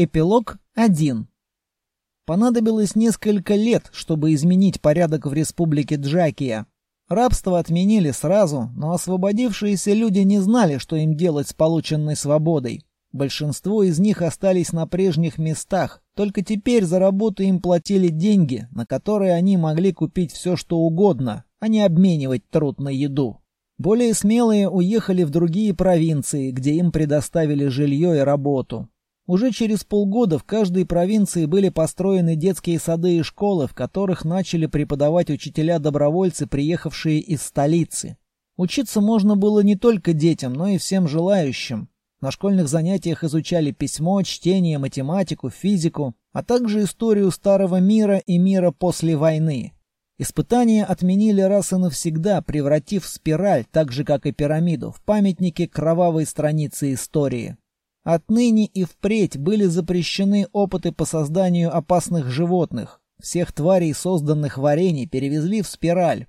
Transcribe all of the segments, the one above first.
Эпилог 1. Понадобилось несколько лет, чтобы изменить порядок в республике Джакия. Рабство отменили сразу, но освободившиеся люди не знали, что им делать с полученной свободой. Большинство из них остались на прежних местах, только теперь за работу им платили деньги, на которые они могли купить все, что угодно, а не обменивать труд на еду. Более смелые уехали в другие провинции, где им предоставили жилье и работу. Уже через полгода в каждой провинции были построены детские сады и школы, в которых начали преподавать учителя-добровольцы, приехавшие из столицы. Учиться можно было не только детям, но и всем желающим. На школьных занятиях изучали письмо, чтение, математику, физику, а также историю старого мира и мира после войны. Испытания отменили раз и навсегда, превратив спираль, так же как и пирамиду, в памятники кровавой страницы истории. Отныне и впредь были запрещены опыты по созданию опасных животных. Всех тварей, созданных в арене, перевезли в спираль.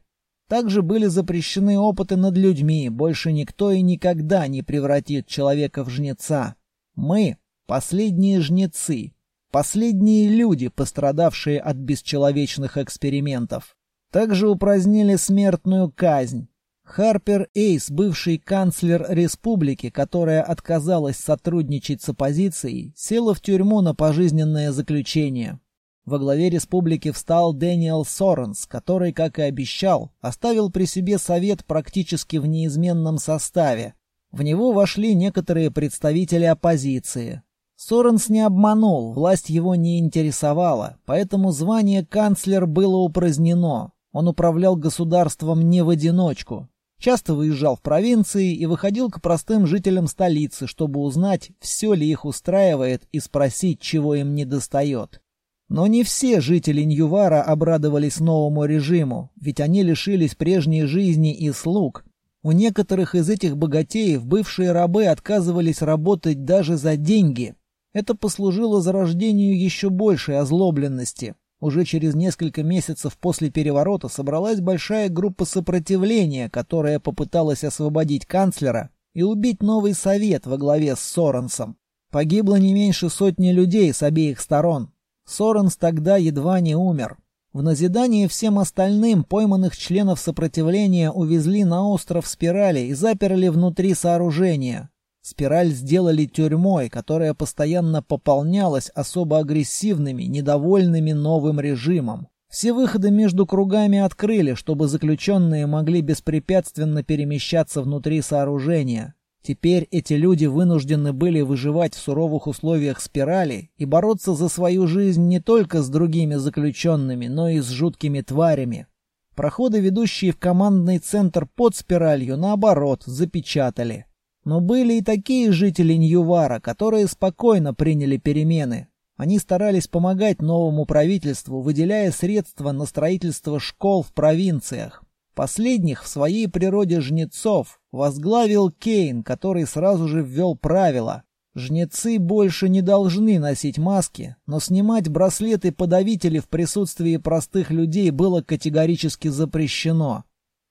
Также были запрещены опыты над людьми. Больше никто и никогда не превратит человека в жнеца. Мы — последние жнецы. Последние люди, пострадавшие от бесчеловечных экспериментов. Также упразднили смертную казнь. Харпер Эйс, бывший канцлер республики, которая отказалась сотрудничать с оппозицией, села в тюрьму на пожизненное заключение. Во главе республики встал Дэниел Соренс, который, как и обещал, оставил при себе совет практически в неизменном составе. В него вошли некоторые представители оппозиции. Соренс не обманул, власть его не интересовала, поэтому звание канцлер было упразднено. Он управлял государством не в одиночку. Часто выезжал в провинции и выходил к простым жителям столицы, чтобы узнать, все ли их устраивает и спросить, чего им недостает. Но не все жители Ньювара обрадовались новому режиму, ведь они лишились прежней жизни и слуг. У некоторых из этих богатеев бывшие рабы отказывались работать даже за деньги. Это послужило зарождению еще большей озлобленности. Уже через несколько месяцев после переворота собралась большая группа сопротивления, которая попыталась освободить канцлера и убить новый совет во главе с Соренсом. Погибло не меньше сотни людей с обеих сторон. Соренс тогда едва не умер. В назидание всем остальным пойманных членов сопротивления увезли на остров Спирали и заперли внутри сооружения. Спираль сделали тюрьмой, которая постоянно пополнялась особо агрессивными, недовольными новым режимом. Все выходы между кругами открыли, чтобы заключенные могли беспрепятственно перемещаться внутри сооружения. Теперь эти люди вынуждены были выживать в суровых условиях спирали и бороться за свою жизнь не только с другими заключенными, но и с жуткими тварями. Проходы, ведущие в командный центр под спиралью, наоборот, запечатали. Но были и такие жители Ньювара, которые спокойно приняли перемены. Они старались помогать новому правительству, выделяя средства на строительство школ в провинциях. Последних в своей природе жнецов возглавил Кейн, который сразу же ввел правила. Жнецы больше не должны носить маски, но снимать браслеты-подавители в присутствии простых людей было категорически запрещено.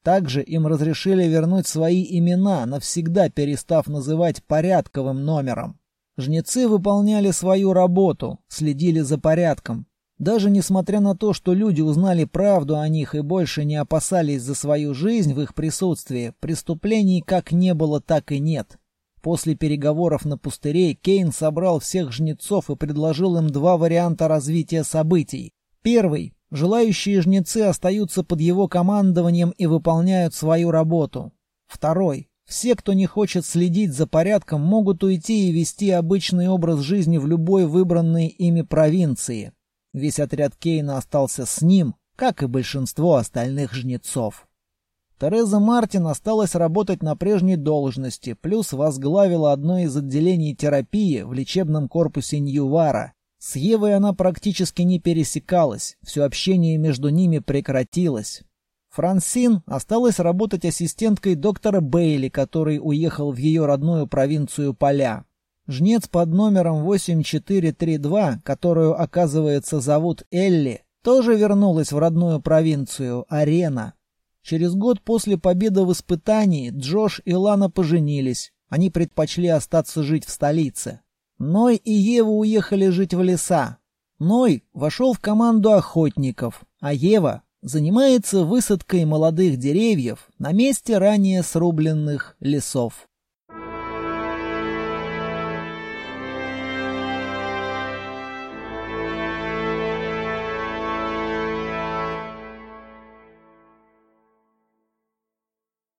Также им разрешили вернуть свои имена, навсегда перестав называть порядковым номером. Жнецы выполняли свою работу, следили за порядком. Даже несмотря на то, что люди узнали правду о них и больше не опасались за свою жизнь в их присутствии, преступлений как не было, так и нет. После переговоров на пустыре Кейн собрал всех жнецов и предложил им два варианта развития событий. Первый Желающие жнецы остаются под его командованием и выполняют свою работу. Второй. Все, кто не хочет следить за порядком, могут уйти и вести обычный образ жизни в любой выбранной ими провинции. Весь отряд Кейна остался с ним, как и большинство остальных жнецов. Тереза Мартин осталась работать на прежней должности, плюс возглавила одно из отделений терапии в лечебном корпусе Ньювара. С Евой она практически не пересекалась, все общение между ними прекратилось. Франсин осталась работать ассистенткой доктора Бейли, который уехал в ее родную провинцию Поля. Жнец под номером 8432, которую, оказывается, зовут Элли, тоже вернулась в родную провинцию, Арена. Через год после победы в испытании Джош и Лана поженились. Они предпочли остаться жить в столице. Ной и Ева уехали жить в леса. Ной вошел в команду охотников, а Ева занимается высадкой молодых деревьев на месте ранее срубленных лесов.